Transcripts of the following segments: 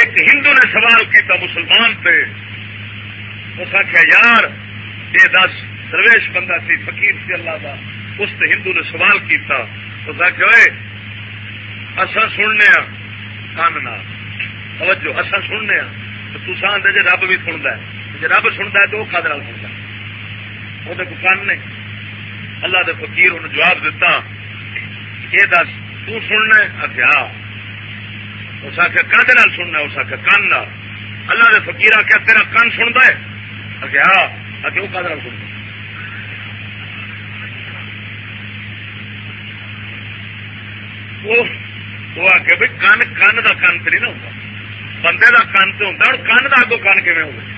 ایک ہندو نے سوال کیتا مسلمان پہ اس آخیا یار، یہ دس درویش بندہ سی، فقیر سی اللہ کا اس نے ہندو نے سوال کیتا۔ اس آخیا اصا سننے ہاں۔ کن توجہ اصا سننے ہاں۔ تو تصا آدھے جی رب بھی سنتا ہے۔ جی رب سنتا ہے تو وہ کد سنتا وہ کن نے اللہ دے فقیر انہوں جواب دیتا یہ دس تننا آخیا اس آخر کد سننا اس آخر کن اللہ دے فقیر آخیا تیرا کن سنتا ہے؟ آخیا ہاں آخر وہ کد سنتا وہ آ بھائی کن کن کا کن تو نہیں نہ ہوتا بندے کا کن تو ہوتا ہوں کن کا اگو کن کھے ہوگا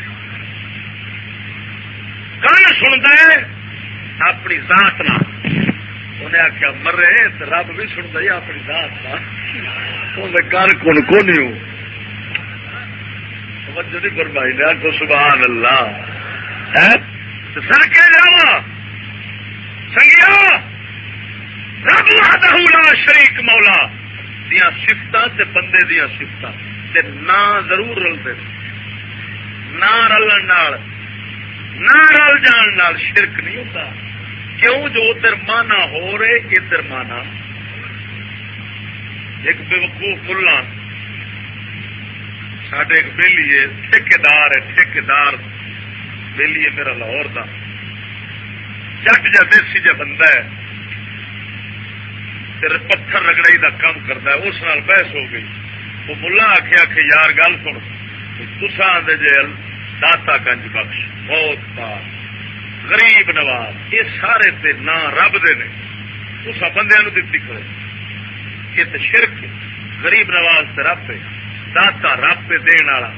کن سنتا ہے؟ اپنی ذات نہ آخیا مرے رب بھی سنتا ہی اپنی ذات نہ کن کون کو نہیں ہوں۔ توجہ نہیں فرمائی نے، آخو سبحان اللہ سر کے جاوا۔ سنگیا، رب لا شریک مولا۔ دیا سفت بندے دیا سفت نہ ضرور رلتے نہ رلن نہ رل جان شرک نہیں ہوتا۔ کیوں جو ادھر مانا ہو رہے، ادھر مانا۔ ایک بے وقوف ملا۔ سڈے ایک بہلی ہے ٹھیکار ہے ٹھیکار بہلی ہے میرا لاہور کا جٹ جا دیسی جا بندہ ہے۔ پتھر رگڑائی کا کام کرتا ہے، اس نال بحث ہو گئی۔ وہ ملا آخیا کہ یار گل سن۔ تسا آدھے جی داتا گنج بخش۔ بہت پاس غریب نواز، یہ سارے تے نا رب دے نے۔ تسا بندے دتی کرو یہ تو شرک غریب نواز تے رب ہے۔ داتا رب پہ دین والا۔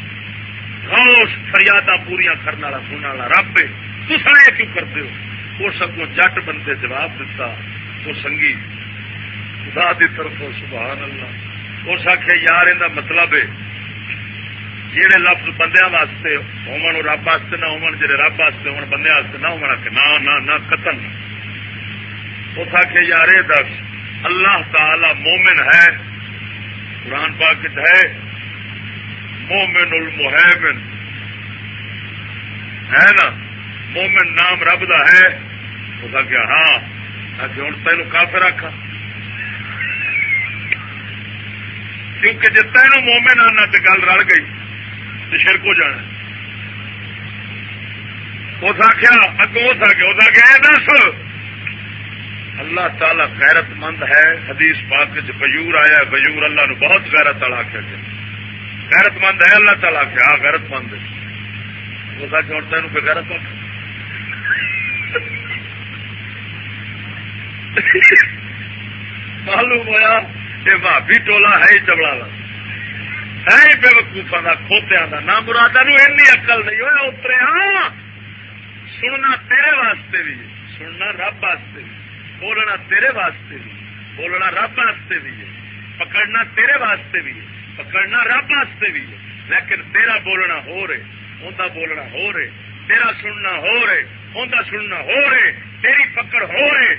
غوث فریادہ پوریا کرنے والا سننے والا رب ہے۔ تسا یہ کیوں کرتے ہو؟ وہ سب جٹ بندے جواب دیتا وہ سنگی۔ خدا دی طرف سبحان اللہ۔ اس آخیا یار یہ مطلب ہے۔ جہے لفظ بندیا واسطے ہومن رب واسطے، نہ ہومن جہے رب واسطے ہو بندے واسطے، نہ ہونا کہ نہ نہ قتل۔ اس آخیا یار یہ دس، اللہ تعالی مومن ہے، قرآن پاک ہے، مومن المحمن ہے نا؟ مومن نام رب دا ہے۔ اس آخیا ہاں۔ ہوں تینوں کافر آخا کیونکہ جی تینوں مومن آنا تو گل رل گئی شرک ہو جانا اس آخیا، اگوں اس آخیا اس آخیا دس۔ اللہ تعالی غیرت مند ہے۔ حدیث پاک بجور آیا بجور اللہ نو بہت غیرت والا آخیا گیا۔ غیرت مند ہے، اللہ تعالی آخیا ہاں غیرت مند ہے۔ اس آخیا ہوں تینوں کوئی غیرت مند معلوم ہوا یہ بھابی ٹولا ہے ہی چبڑا ہے بے وقوفا کا کھوتیا کا نہ مرادا نو این اقل نہیں ہوا اترے ہاں۔ سننا تیرے واسطے بھی سننا رب واسطے بھی بولنا تیرے واسطے بھی بولنا رب واسطے بھی ہے۔ پکڑنا تیرے واسطے بھی ہے۔ پکڑنا رب واسطے بھی ہے۔ لیکن تیرا بولنا ہو رہے ہوں بولنا ہو رہے۔ تیرا سننا ہو رہے ہوں سننا ہو رہے۔ تیری پکڑ ہو رہے۔